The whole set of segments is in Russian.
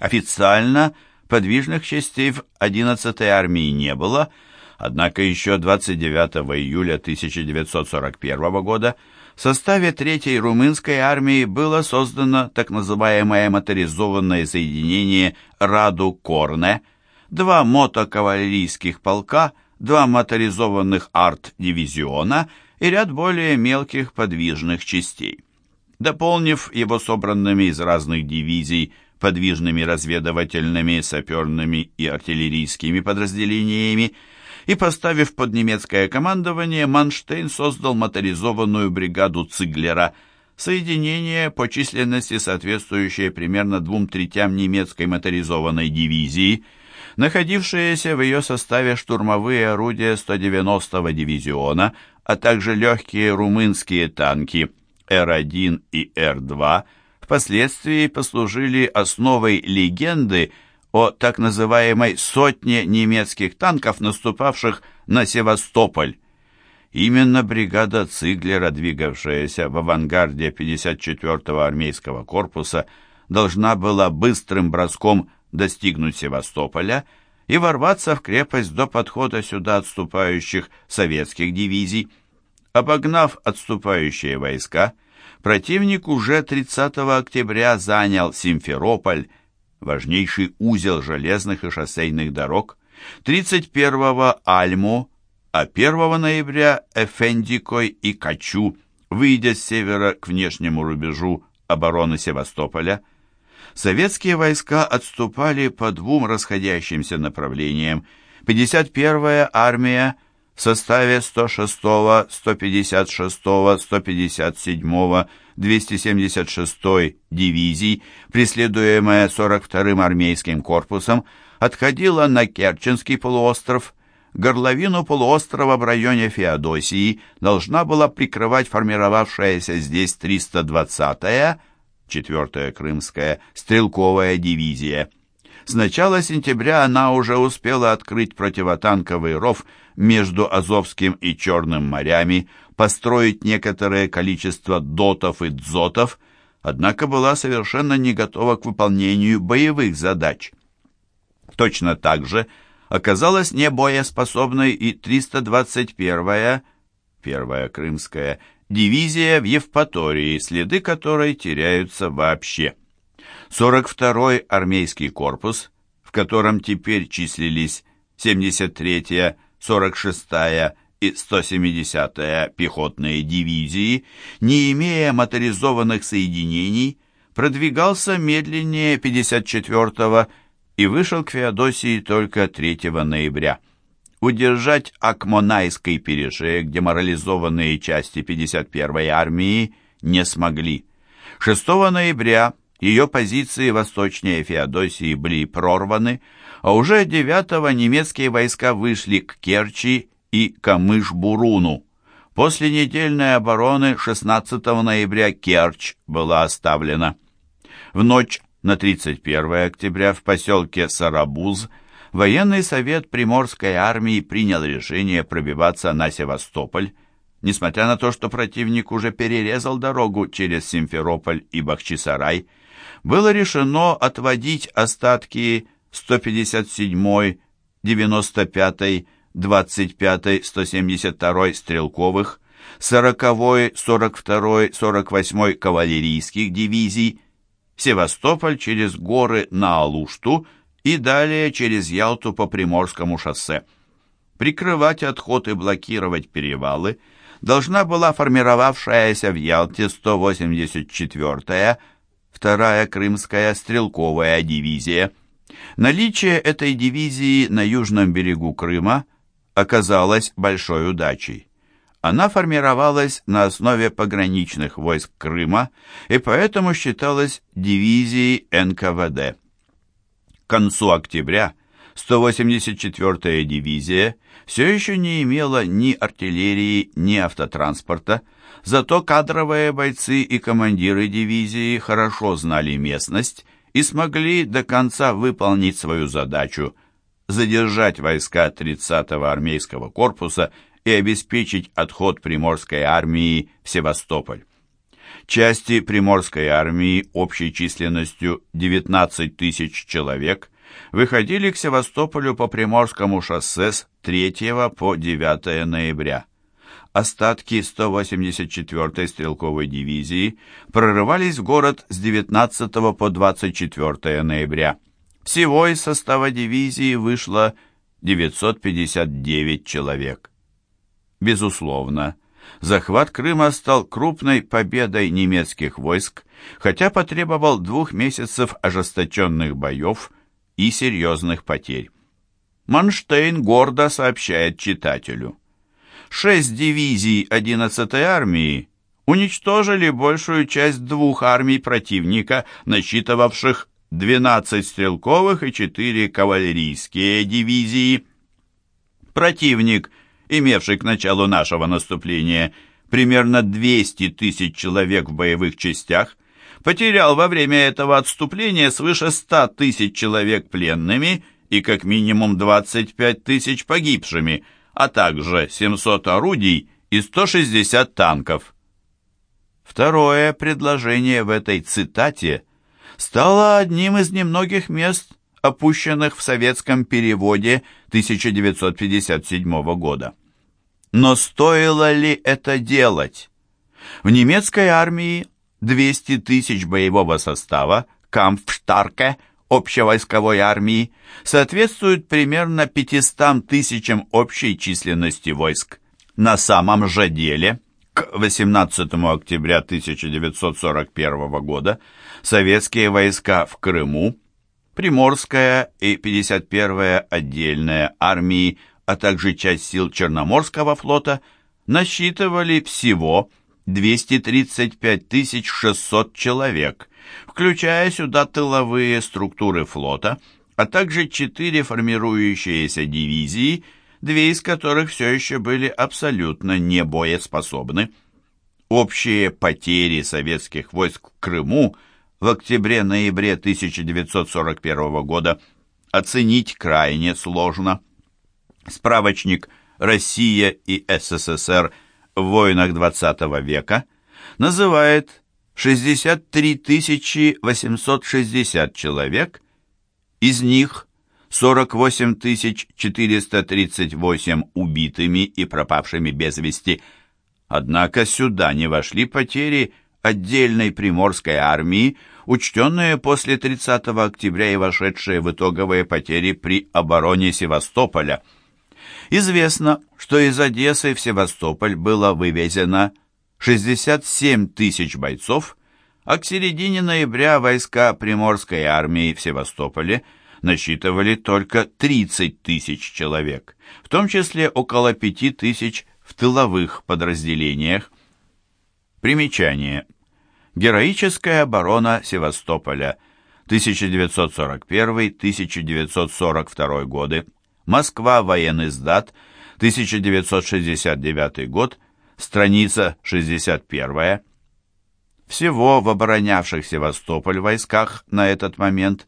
Официально подвижных частей в 11-й армии не было, однако еще 29 июля 1941 года в составе 3-й румынской армии было создано так называемое моторизованное соединение «Раду-Корне», два мотокавалерийских полка, два моторизованных арт-дивизиона и ряд более мелких подвижных частей. Дополнив его собранными из разных дивизий подвижными разведывательными, саперными и артиллерийскими подразделениями, и поставив под немецкое командование, Манштейн создал моторизованную бригаду Циглера, соединение по численности соответствующее примерно двум третям немецкой моторизованной дивизии, находившиеся в ее составе штурмовые орудия 190-го дивизиона, а также легкие румынские танки Р-1 и Р-2, впоследствии послужили основой легенды о так называемой «сотне немецких танков, наступавших на Севастополь». Именно бригада Циглера, двигавшаяся в авангарде 54-го армейского корпуса, должна была быстрым броском достигнуть Севастополя и ворваться в крепость до подхода сюда отступающих советских дивизий. Обогнав отступающие войска, противник уже 30 октября занял Симферополь, важнейший узел железных и шоссейных дорог, 31-го Альму, а 1 ноября Эфендикой и Качу, выйдя с севера к внешнему рубежу обороны Севастополя. Советские войска отступали по двум расходящимся направлениям. 51-я армия – в составе 106-го, 156-го, 157-го, 276-й дивизий, преследуемая 42-м армейским корпусом, отходила на Керченский полуостров. Горловину полуострова в районе Феодосии должна была прикрывать формировавшаяся здесь 320-я, 4-я Крымская, стрелковая дивизия. С начала сентября она уже успела открыть противотанковый ров между Азовским и Черным морями, построить некоторое количество дотов и дзотов, однако была совершенно не готова к выполнению боевых задач. Точно так же оказалась небоеспособной и 321-я, первая крымская, дивизия в Евпатории, следы которой теряются вообще. 42-й армейский корпус, в котором теперь числились 73-я, 46-я и 170-я пехотные дивизии, не имея моторизованных соединений, продвигался медленнее 54-го и вышел к Феодосии только 3 ноября. Удержать Акмонайский перешеек деморализованные части 51-й армии не смогли. 6 ноября ее позиции восточнее Феодосии были прорваны, а уже 9-го немецкие войска вышли к Керчи и Камыш-Буруну. После недельной обороны 16 ноября Керчь была оставлена. В ночь на 31 октября в поселке Сарабуз военный совет Приморской армии принял решение пробиваться на Севастополь, несмотря на то, что противник уже перерезал дорогу через Симферополь и Бахчисарай, было решено отводить остатки 157-й, 95-й, 25-й, 172-й стрелковых, 40-й, 42-й, 48-й кавалерийских дивизий, Севастополь через горы на Алушту и далее через Ялту по Приморскому шоссе. Прикрывать отход и блокировать перевалы должна была формировавшаяся в Ялте 184-я вторая Крымская стрелковая дивизия. Наличие этой дивизии на южном берегу Крыма оказалось большой удачей. Она формировалась на основе пограничных войск Крыма и поэтому считалась дивизией НКВД. К концу октября 184-я дивизия все еще не имела ни артиллерии, ни автотранспорта, Зато кадровые бойцы и командиры дивизии хорошо знали местность и смогли до конца выполнить свою задачу – задержать войска 30-го армейского корпуса и обеспечить отход Приморской армии в Севастополь. Части Приморской армии общей численностью 19 тысяч человек выходили к Севастополю по Приморскому шоссе с 3 по 9 ноября. Остатки 184-й стрелковой дивизии прорывались в город с 19 по 24 ноября. Всего из состава дивизии вышло 959 человек. Безусловно, захват Крыма стал крупной победой немецких войск, хотя потребовал двух месяцев ожесточенных боев и серьезных потерь. Манштейн гордо сообщает читателю. Шесть дивизий 11-й армии уничтожили большую часть двух армий противника, насчитывавших 12 стрелковых и 4 кавалерийские дивизии. Противник, имевший к началу нашего наступления примерно 200 тысяч человек в боевых частях, потерял во время этого отступления свыше 100 тысяч человек пленными и как минимум 25 тысяч погибшими, а также 700 орудий и 160 танков. Второе предложение в этой цитате – стало одним из немногих мест, опущенных в советском переводе 1957 года. Но стоило ли это делать? В немецкой армии 200 тысяч боевого состава Кампфштарке общевойсковой армии соответствуют примерно 500 тысячам общей численности войск. На самом же деле, к 18 октября 1941 года советские войска в Крыму, Приморская и 51-я отдельная армии, а также часть сил Черноморского флота насчитывали всего 235 600 человек, включая сюда тыловые структуры флота, а также четыре формирующиеся дивизии, две из которых все еще были абсолютно небоеспособны. Общие потери советских войск в Крыму – в октябре-ноябре 1941 года оценить крайне сложно. Справочник «Россия и СССР в войнах XX века» называет 63 860 человек, из них 48 438 убитыми и пропавшими без вести. Однако сюда не вошли потери отдельной приморской армии, учтенные после 30 октября и вошедшие в итоговые потери при обороне Севастополя. Известно, что из Одессы в Севастополь было вывезено 67 тысяч бойцов, а к середине ноября войска Приморской армии в Севастополе насчитывали только 30 тысяч человек, в том числе около 5 тысяч в тыловых подразделениях. Примечание. Героическая оборона Севастополя 1941-1942 годы. Москва, военный сдат, 1969 год, страница 61. Всего в оборонявших Севастополь войсках на этот момент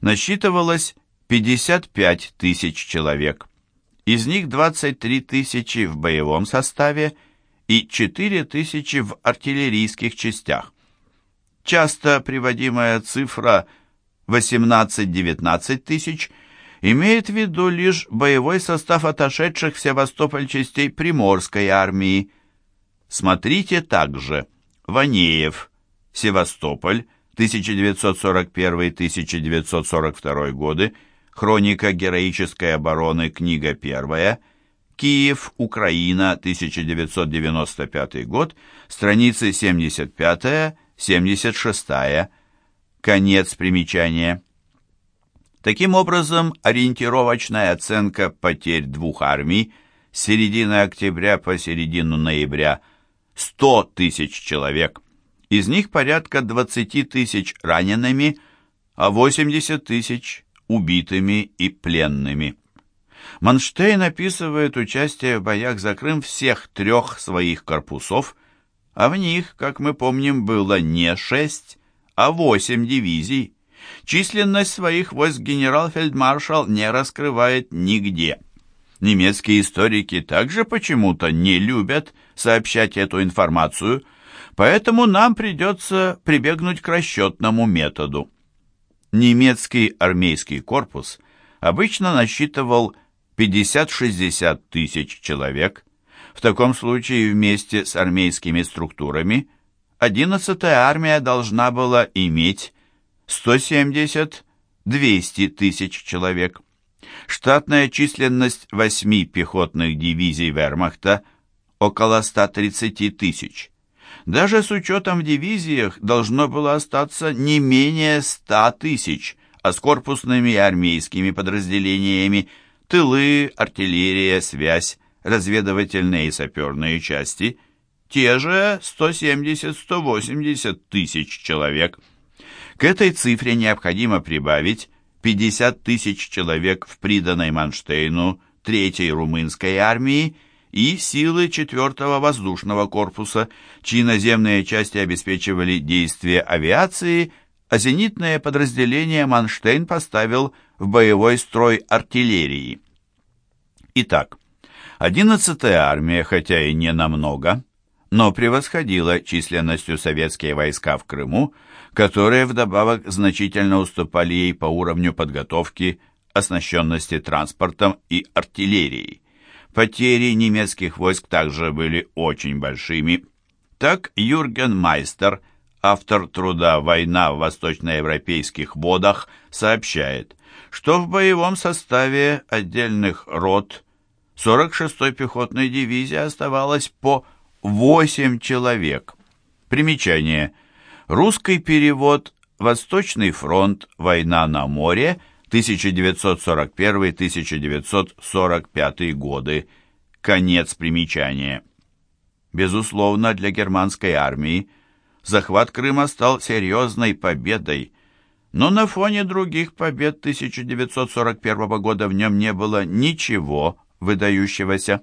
насчитывалось 55 тысяч человек. Из них 23 тысячи в боевом составе и 4 тысячи в артиллерийских частях. Часто приводимая цифра 18-19 тысяч имеет в виду лишь боевой состав отошедших в Севастополь частей Приморской армии. Смотрите также Ванеев, Севастополь, 1941-1942 годы, Хроника героической обороны, книга первая, Киев, Украина, 1995 год, страницы 75 76. -я. Конец примечания. Таким образом, ориентировочная оценка потерь двух армий с середины октября по середину ноября 100 тысяч человек. Из них порядка 20 тысяч ранеными, а 80 тысяч убитыми и пленными. Манштейн описывает участие в боях за Крым всех трех своих корпусов – а в них, как мы помним, было не шесть, а восемь дивизий. Численность своих войск генерал-фельдмаршал не раскрывает нигде. Немецкие историки также почему-то не любят сообщать эту информацию. Поэтому нам придется прибегнуть к расчетному методу. Немецкий армейский корпус обычно насчитывал 50-60 тысяч человек. В таком случае вместе с армейскими структурами 11-я армия должна была иметь 170-200 тысяч человек. Штатная численность восьми пехотных дивизий вермахта около 130 тысяч. Даже с учетом в дивизиях должно было остаться не менее 100 тысяч, а с корпусными и армейскими подразделениями тылы, артиллерия, связь, разведывательные и саперные части – те же 170-180 тысяч человек. К этой цифре необходимо прибавить 50 тысяч человек в приданной Манштейну Третьей румынской армии и силы 4-го воздушного корпуса, чьи наземные части обеспечивали действия авиации, а зенитное подразделение Манштейн поставил в боевой строй артиллерии. Итак, 11-я армия, хотя и не намного, но превосходила численностью советские войска в Крыму, которые вдобавок значительно уступали ей по уровню подготовки, оснащенности транспортом и артиллерией. Потери немецких войск также были очень большими. Так Юрген Майстер, автор труда «Война в восточноевропейских водах», сообщает, что в боевом составе отдельных рот 46-й пехотной дивизии оставалось по 8 человек. Примечание. Русский перевод «Восточный фронт. Война на море. 1941-1945 годы». Конец примечания. Безусловно, для германской армии захват Крыма стал серьезной победой, но на фоне других побед 1941 года в нем не было ничего выдающегося.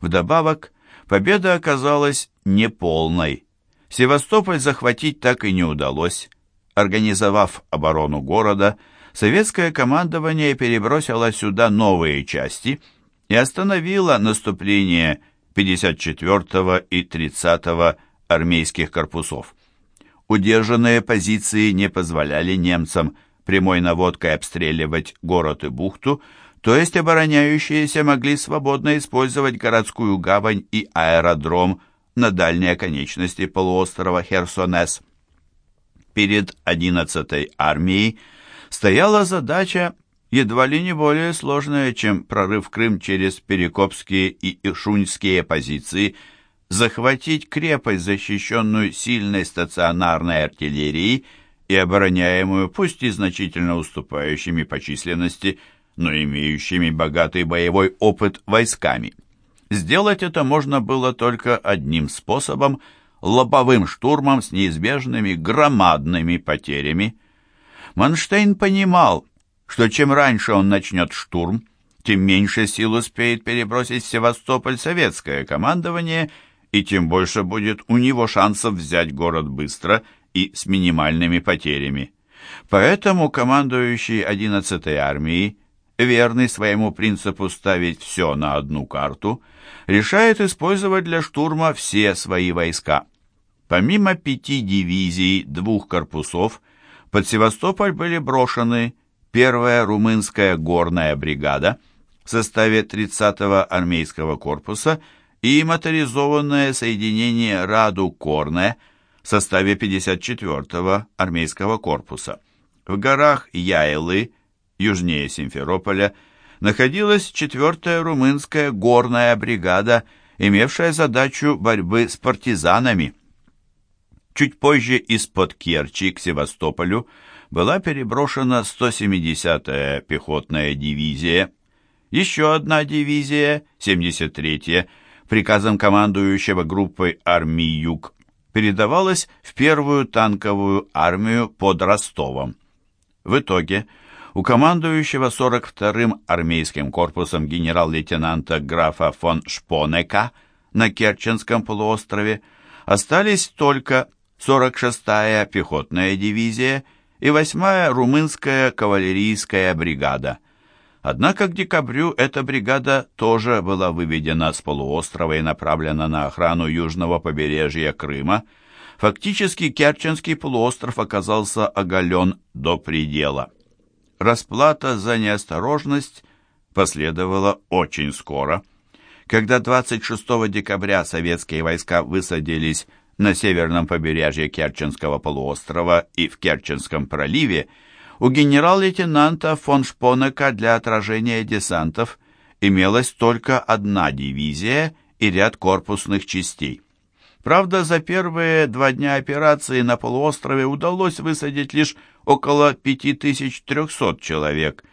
Вдобавок, победа оказалась неполной. Севастополь захватить так и не удалось. Организовав оборону города, советское командование перебросило сюда новые части и остановило наступление 54-го и 30-го армейских корпусов. Удержанные позиции не позволяли немцам прямой наводкой обстреливать город и бухту, то есть обороняющиеся могли свободно использовать городскую гавань и аэродром на дальней оконечности полуострова Херсонес. Перед 11-й армией стояла задача едва ли не более сложная, чем прорыв Крым через Перекопские и Ишуньские позиции, захватить крепость, защищенную сильной стационарной артиллерией и обороняемую, пусть и значительно уступающими по численности, но имеющими богатый боевой опыт войсками. Сделать это можно было только одним способом – лобовым штурмом с неизбежными громадными потерями. Манштейн понимал, что чем раньше он начнет штурм, тем меньше сил успеет перебросить в Севастополь советское командование, и тем больше будет у него шансов взять город быстро и с минимальными потерями. Поэтому командующий 11-й армией верный своему принципу ставить все на одну карту, решает использовать для штурма все свои войска. Помимо пяти дивизий двух корпусов, под Севастополь были брошены первая румынская горная бригада в составе 30-го армейского корпуса и моторизованное соединение Раду-Корне в составе 54-го армейского корпуса. В горах Яйлы южнее Симферополя, находилась 4-я румынская горная бригада, имевшая задачу борьбы с партизанами. Чуть позже из-под Керчи к Севастополю была переброшена 170-я пехотная дивизия. Еще одна дивизия, 73-я, приказом командующего группой армии «Юг», передавалась в первую танковую армию под Ростовом. В итоге у командующего 42-м армейским корпусом генерал-лейтенанта графа фон Шпонека на Керченском полуострове остались только 46-я пехотная дивизия и 8-я румынская кавалерийская бригада. Однако к декабрю эта бригада тоже была выведена с полуострова и направлена на охрану южного побережья Крыма. Фактически Керченский полуостров оказался оголен до предела. Расплата за неосторожность последовала очень скоро. Когда 26 декабря советские войска высадились на северном побережье Керченского полуострова и в Керченском проливе, у генерал-лейтенанта фон Шпонека для отражения десантов имелась только одна дивизия и ряд корпусных частей. Правда, за первые два дня операции на полуострове удалось высадить лишь около 5300 человек,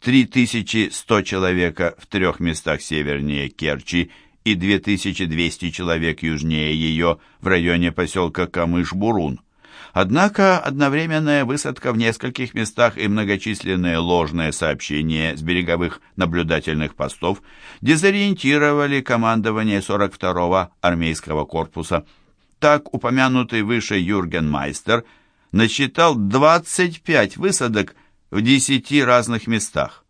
3100 человека в трех местах севернее Керчи и 2200 человек южнее ее в районе поселка Камыш-Бурун. Однако одновременная высадка в нескольких местах и многочисленные ложные сообщения с береговых наблюдательных постов дезориентировали командование 42-го армейского корпуса. Так упомянутый выше Юрген Майстер насчитал 25 высадок в 10 разных местах.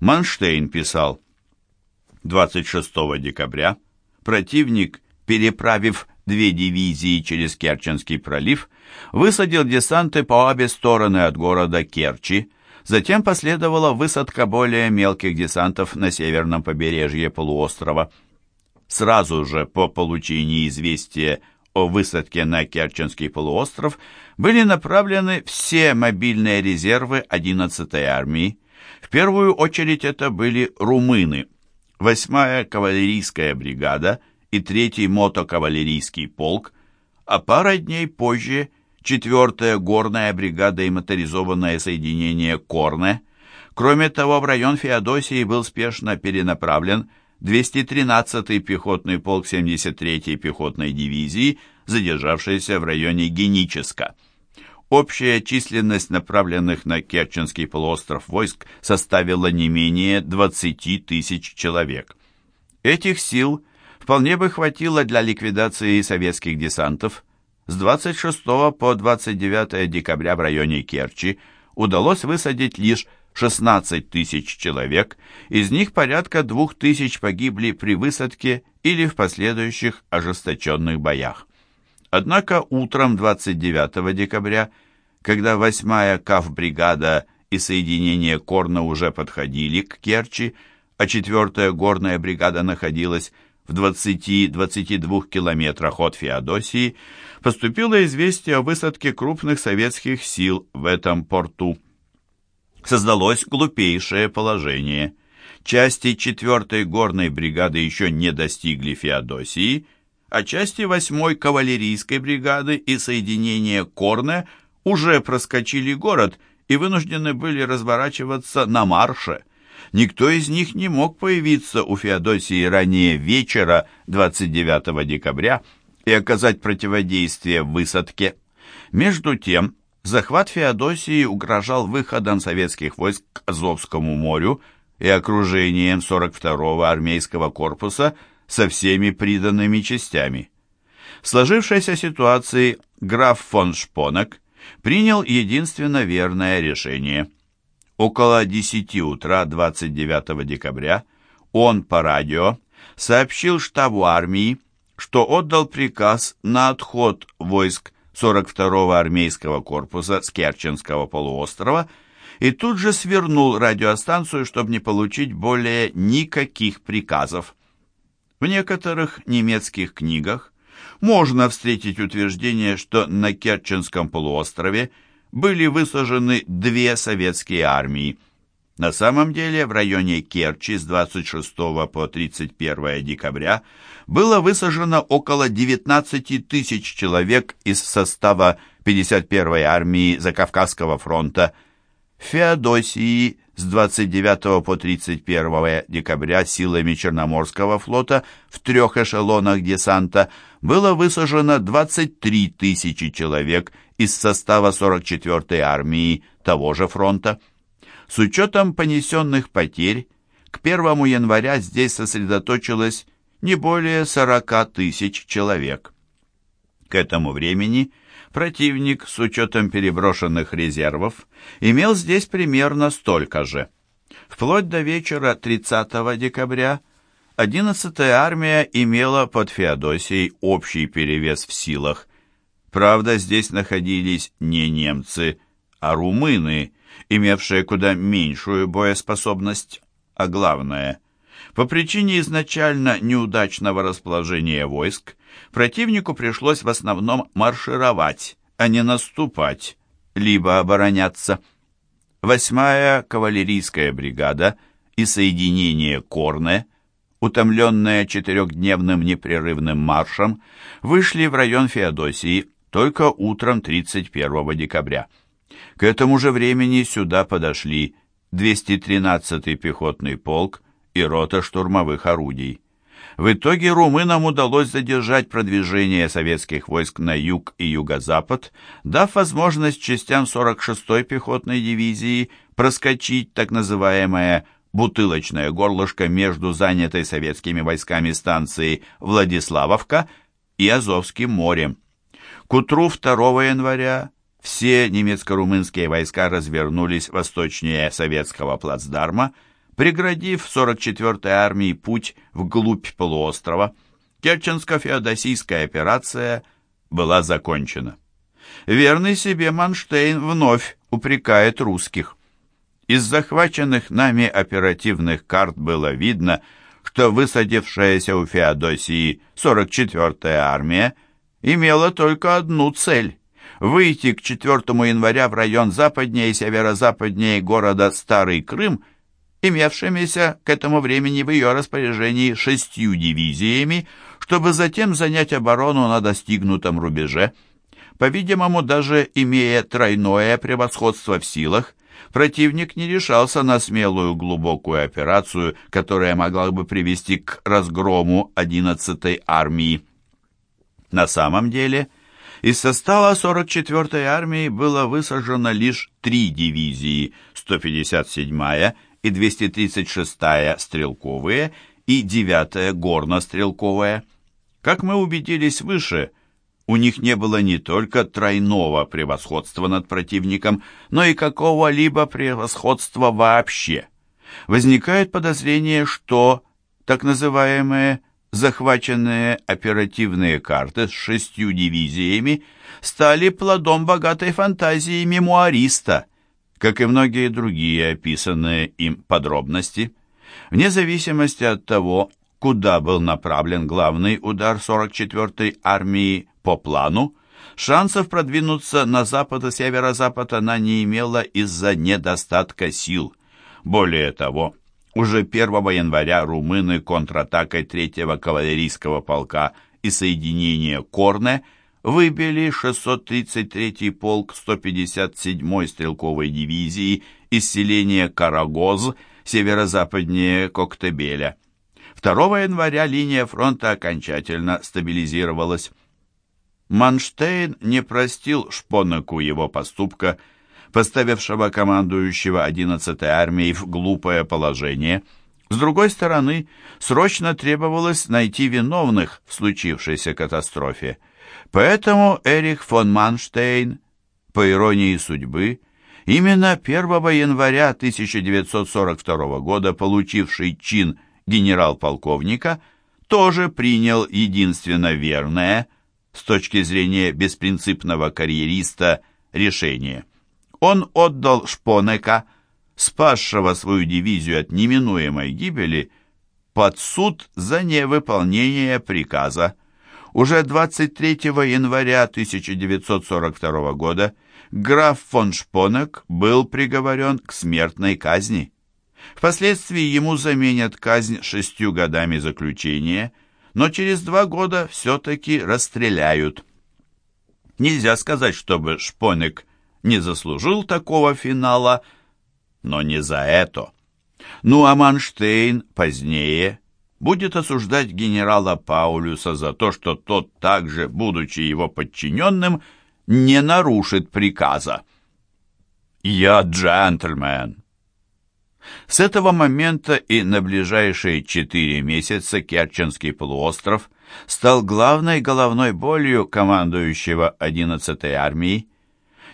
Манштейн писал, 26 декабря противник, переправив две дивизии через Керченский пролив, высадил десанты по обе стороны от города Керчи, затем последовала высадка более мелких десантов на северном побережье полуострова. Сразу же по получении известия о высадке на Керченский полуостров были направлены все мобильные резервы 11-й армии. В первую очередь это были румыны. 8-я кавалерийская бригада и 3-й мотокавалерийский полк, а парой дней позже 4-я горная бригада и моторизованное соединение Корне. Кроме того, в район Феодосии был спешно перенаправлен 213-й пехотный полк 73-й пехотной дивизии, задержавшийся в районе Геническа. Общая численность направленных на Керченский полуостров войск составила не менее 20 тысяч человек. Этих сил вполне бы хватило для ликвидации советских десантов. С 26 по 29 декабря в районе Керчи удалось высадить лишь 16 тысяч человек, из них порядка 2 тысяч погибли при высадке или в последующих ожесточенных боях. Однако утром 29 декабря, когда 8-я КАВ-бригада и соединение Корна уже подходили к Керчи, а 4-я горная бригада находилась в 20-22 километрах от Феодосии, поступило известие о высадке крупных советских сил в этом порту. Создалось глупейшее положение. Части 4-й горной бригады еще не достигли Феодосии, а части 8-й кавалерийской бригады и соединения Корне уже проскочили город и вынуждены были разворачиваться на марше – Никто из них не мог появиться у Феодосии ранее вечера 29 декабря и оказать противодействие высадке. Между тем, захват Феодосии угрожал выходом советских войск к Азовскому морю и окружением 42-го армейского корпуса со всеми приданными частями. В сложившейся ситуации граф фон Шпонок принял единственно верное решение – Около 10 утра 29 декабря он по радио сообщил штабу армии, что отдал приказ на отход войск 42-го армейского корпуса с Керченского полуострова и тут же свернул радиостанцию, чтобы не получить более никаких приказов. В некоторых немецких книгах можно встретить утверждение, что на Керченском полуострове были высажены две советские армии. На самом деле в районе Керчи с 26 по 31 декабря было высажено около 19 тысяч человек из состава 51-й армии Закавказского фронта. В Феодосии с 29 по 31 декабря силами Черноморского флота в трех эшелонах десанта было высажено 23 тысячи человек из состава 44-й армии того же фронта. С учетом понесенных потерь, к 1 января здесь сосредоточилось не более 40 тысяч человек. К этому времени противник, с учетом переброшенных резервов, имел здесь примерно столько же. Вплоть до вечера 30 декабря 11-я армия имела под Феодосией общий перевес в силах. Правда, здесь находились не немцы, а румыны, имевшие куда меньшую боеспособность, а главное, по причине изначально неудачного расположения войск, противнику пришлось в основном маршировать, а не наступать, либо обороняться. Восьмая кавалерийская бригада и соединение Корне, утомленное четырехдневным непрерывным маршем, вышли в район Феодосии только утром 31 декабря. К этому же времени сюда подошли 213-й пехотный полк и рота штурмовых орудий. В итоге румынам удалось задержать продвижение советских войск на юг и юго-запад, дав возможность частям 46-й пехотной дивизии проскочить так называемое «бутылочное горлышко» между занятой советскими войсками станцией Владиславовка и Азовским морем. К утру 2 января все немецко-румынские войска развернулись восточнее советского плацдарма, преградив 44-й армии путь вглубь полуострова. Керченско-феодосийская операция была закончена. Верный себе Манштейн вновь упрекает русских. Из захваченных нами оперативных карт было видно, что высадившаяся у Феодосии 44-я армия имела только одну цель – выйти к 4 января в район западнее и северо-западнее города Старый Крым – имевшимися к этому времени в ее распоряжении шестью дивизиями, чтобы затем занять оборону на достигнутом рубеже. По-видимому, даже имея тройное превосходство в силах, противник не решался на смелую глубокую операцию, которая могла бы привести к разгрому 11-й армии. На самом деле, из состава 44-й армии было высажено лишь три дивизии, 157-я и 236-я стрелковые и 9-я горно-стрелковая. Как мы убедились выше, у них не было не только тройного превосходства над противником, но и какого-либо превосходства вообще. Возникает подозрение, что так называемые захваченные оперативные карты с шестью дивизиями стали плодом богатой фантазии мемуариста – как и многие другие описанные им подробности. Вне зависимости от того, куда был направлен главный удар 44-й армии по плану, шансов продвинуться на запад и северо-запад она не имела из-за недостатка сил. Более того, уже 1 января румыны контратакой 3-го кавалерийского полка и соединения Корне – выбили 633-й полк 157-й стрелковой дивизии из селения Карагоз, северо-западнее Коктебеля. 2 января линия фронта окончательно стабилизировалась. Манштейн не простил Шпонеку его поступка, поставившего командующего 11-й армией в глупое положение. С другой стороны, срочно требовалось найти виновных в случившейся катастрофе. Поэтому Эрих фон Манштейн, по иронии судьбы, именно 1 января 1942 года получивший чин генерал-полковника, тоже принял единственно верное, с точки зрения беспринципного карьериста, решение. Он отдал Шпонека, спасшего свою дивизию от неминуемой гибели, под суд за невыполнение приказа. Уже 23 января 1942 года граф фон Шпонек был приговорен к смертной казни. Впоследствии ему заменят казнь шестью годами заключения, но через два года все-таки расстреляют. Нельзя сказать, чтобы Шпонек не заслужил такого финала, но не за это. Ну а Манштейн позднее будет осуждать генерала Паулюса за то, что тот также, будучи его подчиненным, не нарушит приказа. «Я джентльмен!» С этого момента и на ближайшие четыре месяца Керченский полуостров стал главной головной болью командующего 11-й армией.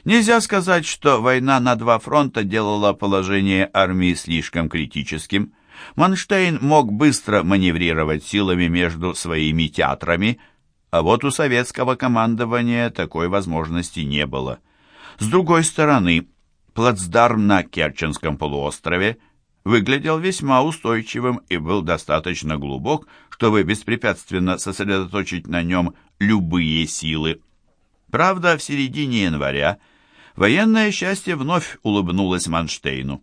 Нельзя сказать, что война на два фронта делала положение армии слишком критическим. Манштейн мог быстро маневрировать силами между своими театрами, а вот у советского командования такой возможности не было. С другой стороны, плацдарм на Керченском полуострове выглядел весьма устойчивым и был достаточно глубок, чтобы беспрепятственно сосредоточить на нем любые силы. Правда, в середине января военное счастье вновь улыбнулось Манштейну.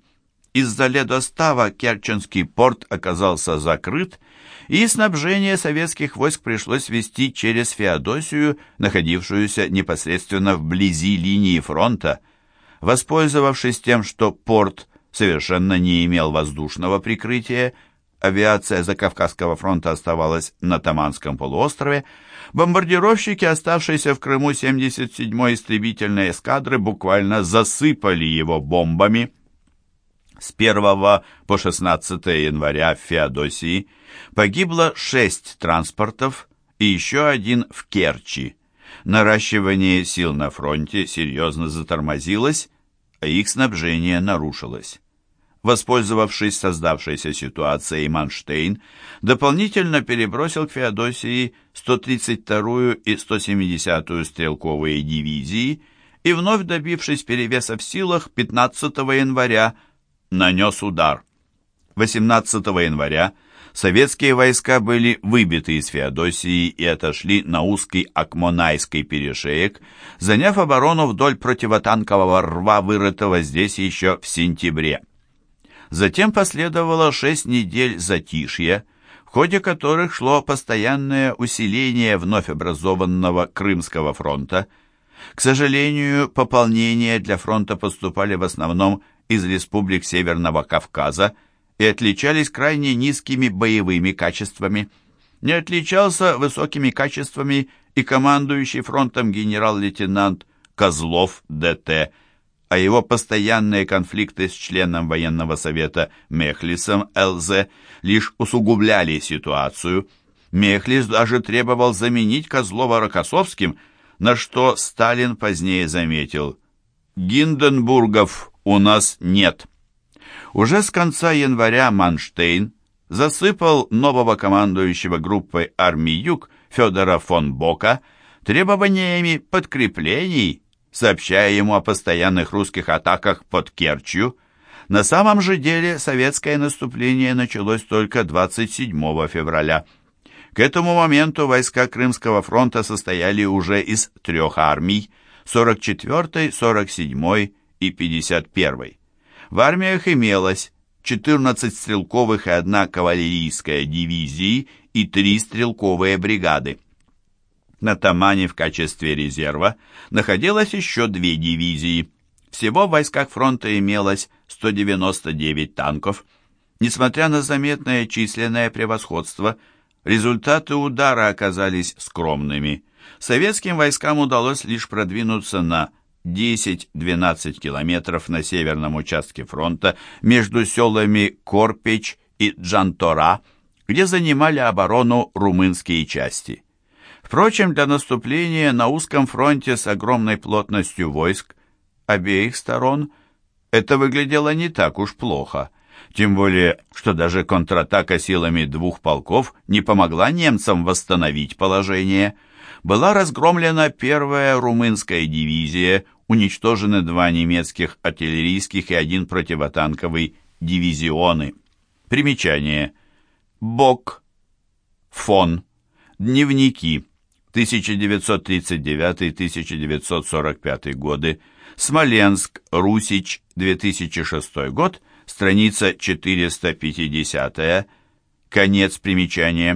Из-за ледостава Керченский порт оказался закрыт, и снабжение советских войск пришлось вести через Феодосию, находившуюся непосредственно вблизи линии фронта. Воспользовавшись тем, что порт совершенно не имел воздушного прикрытия, авиация Закавказского фронта оставалась на Таманском полуострове, бомбардировщики, оставшиеся в Крыму 77-й истребительной эскадры, буквально засыпали его бомбами. С 1 по 16 января в Феодосии погибло шесть транспортов и еще один в Керчи. Наращивание сил на фронте серьезно затормозилось, а их снабжение нарушилось. Воспользовавшись создавшейся ситуацией, Манштейн дополнительно перебросил к Феодосии 132-ю и 170-ю стрелковые дивизии и, вновь добившись перевеса в силах, 15 января нанес удар. 18 января советские войска были выбиты из Феодосии и отошли на узкий Акмонайский перешеек, заняв оборону вдоль противотанкового рва, вырытого здесь еще в сентябре. Затем последовало шесть недель затишья, в ходе которых шло постоянное усиление вновь образованного Крымского фронта. К сожалению, пополнения для фронта поступали в основном из республик Северного Кавказа и отличались крайне низкими боевыми качествами. Не отличался высокими качествами и командующий фронтом генерал-лейтенант Козлов ДТ, а его постоянные конфликты с членом военного совета Мехлисом ЛЗ лишь усугубляли ситуацию. Мехлис даже требовал заменить Козлова Рокоссовским, на что Сталин позднее заметил «Гинденбургов у нас нет. Уже с конца января Манштейн засыпал нового командующего группой армии Юг Федора фон Бока требованиями подкреплений, сообщая ему о постоянных русских атаках под Керчью. На самом же деле советское наступление началось только 27 февраля. К этому моменту войска Крымского фронта состояли уже из трех армий – 44-й, 47-й и 51. В армиях имелось 14 стрелковых и одна кавалерийская дивизии и три стрелковые бригады. На Тамане в качестве резерва находилось еще две дивизии. Всего в войсках фронта имелось 199 танков. Несмотря на заметное численное превосходство, результаты удара оказались скромными. Советским войскам удалось лишь продвинуться на 10-12 километров на северном участке фронта между селами Корпич и Джантора, где занимали оборону румынские части. Впрочем, для наступления на узком фронте с огромной плотностью войск обеих сторон это выглядело не так уж плохо, тем более, что даже контратака силами двух полков не помогла немцам восстановить положение. Была разгромлена первая румынская дивизия, уничтожены два немецких артиллерийских и один противотанковый дивизионы. Примечание. Бок. Фон. Дневники. 1939-1945 годы. Смоленск. Русич. 2006 год. Страница 450. Конец примечания.